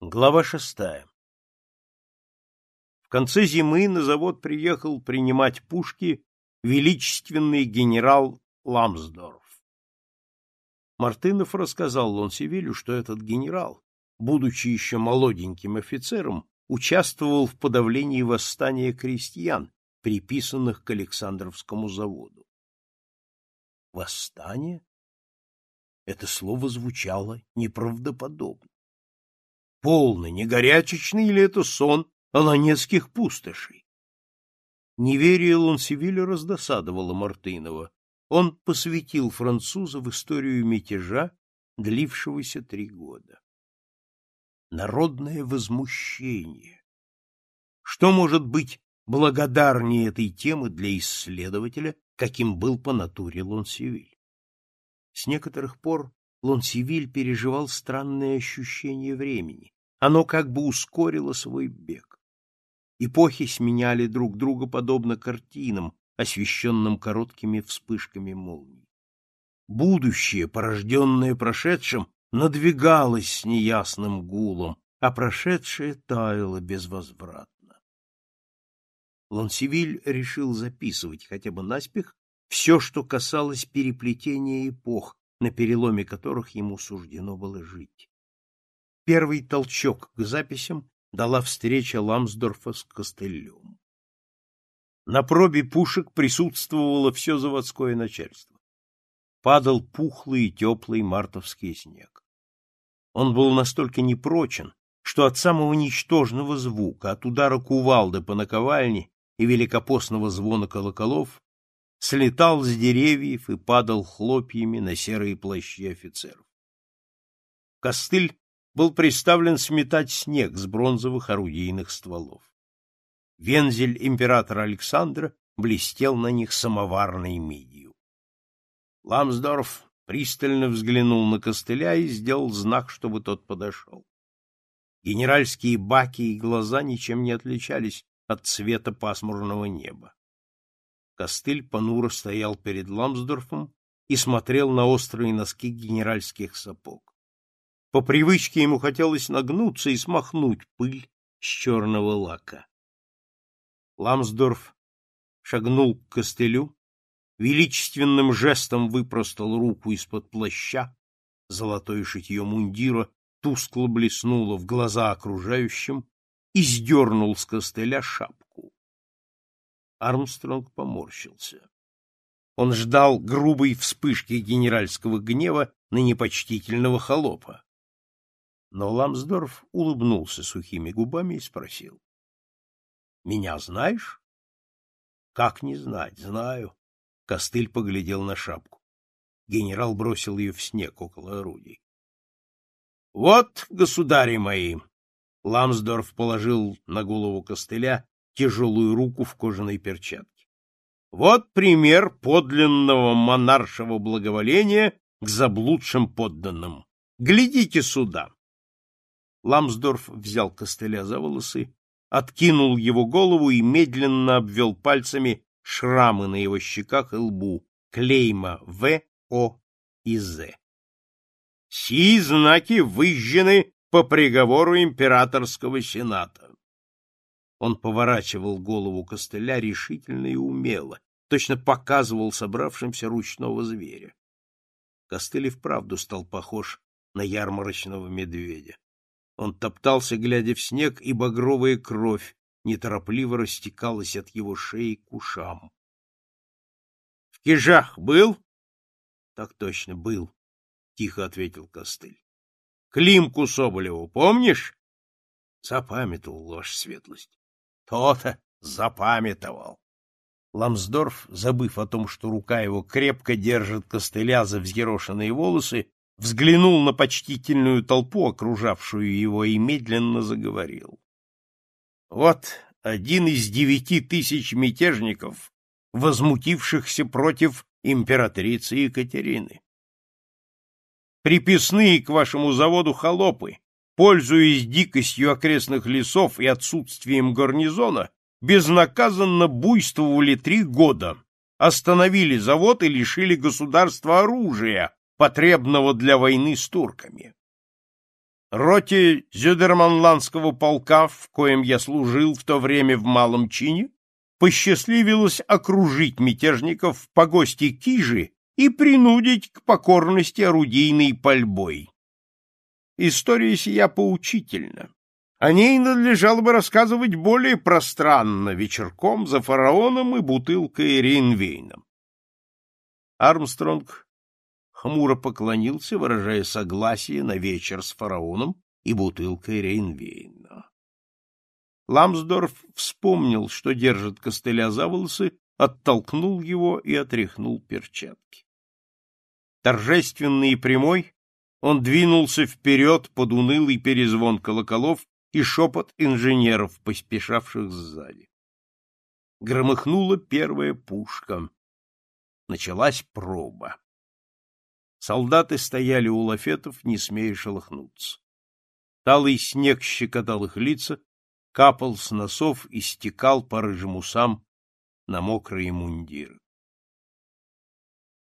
Глава шестая. В конце зимы на завод приехал принимать пушки величественный генерал Ламсдорф. Мартынов рассказал Лонсевилю, что этот генерал, будучи еще молоденьким офицером, участвовал в подавлении восстания крестьян, приписанных к Александровскому заводу. Восстание? Это слово звучало неправдоподобно полно, не горячечный ли это сон аланецких пустошей? Неверие Лонсевиля раздосадовало Мартынова. Он посвятил француза в историю мятежа, длившегося три года. Народное возмущение. Что может быть благодарнее этой темы для исследователя, каким был по натуре Лонсевиль? С некоторых пор Лонсивиль переживал странное ощущение времени. Оно как бы ускорило свой бег. Эпохи сменяли друг друга подобно картинам, освещенным короткими вспышками молний. Будущее, порожденное прошедшим, надвигалось с неясным гулом, а прошедшее таяло безвозвратно. Лонсивиль решил записывать хотя бы наспех все, что касалось переплетения эпох, на переломе которых ему суждено было жить. Первый толчок к записям дала встреча Ламсдорфа с Костылем. На пробе пушек присутствовало все заводское начальство. Падал пухлый и теплый мартовский снег. Он был настолько непрочен, что от самого ничтожного звука, от удара кувалды по наковальне и великопостного звона колоколов слетал с деревьев и падал хлопьями на серые плащи офицеров. Костыль был приставлен сметать снег с бронзовых орудийных стволов. Вензель императора Александра блестел на них самоварной медью. Ламсдорф пристально взглянул на костыля и сделал знак, чтобы тот подошел. Генеральские баки и глаза ничем не отличались от цвета пасмурного неба. Костыль понуро стоял перед Ламсдорфом и смотрел на острые носки генеральских сапог. По привычке ему хотелось нагнуться и смахнуть пыль с черного лака. Ламсдорф шагнул к костылю, величественным жестом выпростал руку из-под плаща, золотое шитье мундира тускло блеснуло в глаза окружающим и сдернул с костыля шапку. Армстронг поморщился. Он ждал грубой вспышки генеральского гнева на непочтительного холопа. Но Ламсдорф улыбнулся сухими губами и спросил. — Меня знаешь? — Как не знать, знаю. Костыль поглядел на шапку. Генерал бросил ее в снег около орудий. — Вот, государи мои! — Ламсдорф положил на голову костыля тяжелую руку в кожаной перчатке. Вот пример подлинного монаршего благоволения к заблудшим подданным. Глядите сюда. Ламсдорф взял костыля за волосы, откинул его голову и медленно обвел пальцами шрамы на его щеках и лбу, клейма В, О и З. Сии знаки выжжены по приговору императорского сената. Он поворачивал голову костыля решительно и умело, точно показывал собравшимся ручного зверя. Костыль и вправду стал похож на ярмарочного медведя. Он топтался, глядя в снег, и багровая кровь неторопливо растекалась от его шеи к ушам. — В кижах был? — Так точно, был, — тихо ответил Костыль. — Климку Соболеву помнишь? — Запамятовал ваша светлость. То-то запамятовал. Ламсдорф, забыв о том, что рука его крепко держит костыля за взъерошенные волосы, взглянул на почтительную толпу, окружавшую его, и медленно заговорил. Вот один из девяти тысяч мятежников, возмутившихся против императрицы Екатерины. Приписные к вашему заводу холопы, пользуясь дикостью окрестных лесов и отсутствием гарнизона, безнаказанно буйствовали три года, остановили завод и лишили государства оружия, потребного для войны с турками. Роте Зюдерманландского полка, в коем я служил в то время в малом чине, посчастливилось окружить мятежников в погосте Кижи и принудить к покорности орудийной пальбой история сия поучительна. О ней надлежало бы рассказывать более пространно вечерком за фараоном и бутылкой рейнвейном. Армстронг хмуро поклонился, выражая согласие на вечер с фараоном и бутылкой рейнвейна. Ламсдорф вспомнил, что держит костыля за волосы, оттолкнул его и отряхнул перчатки. Торжественный и прямой, он двинулся вперед под унылый перезвон колоколов и шепот инженеров, поспешавших сзади. Громыхнула первая пушка. Началась проба. Солдаты стояли у лафетов, не смея шелохнуться. Талый снег щекотал их лица, капал с носов и стекал по рыжим усам на мокрые мундиры.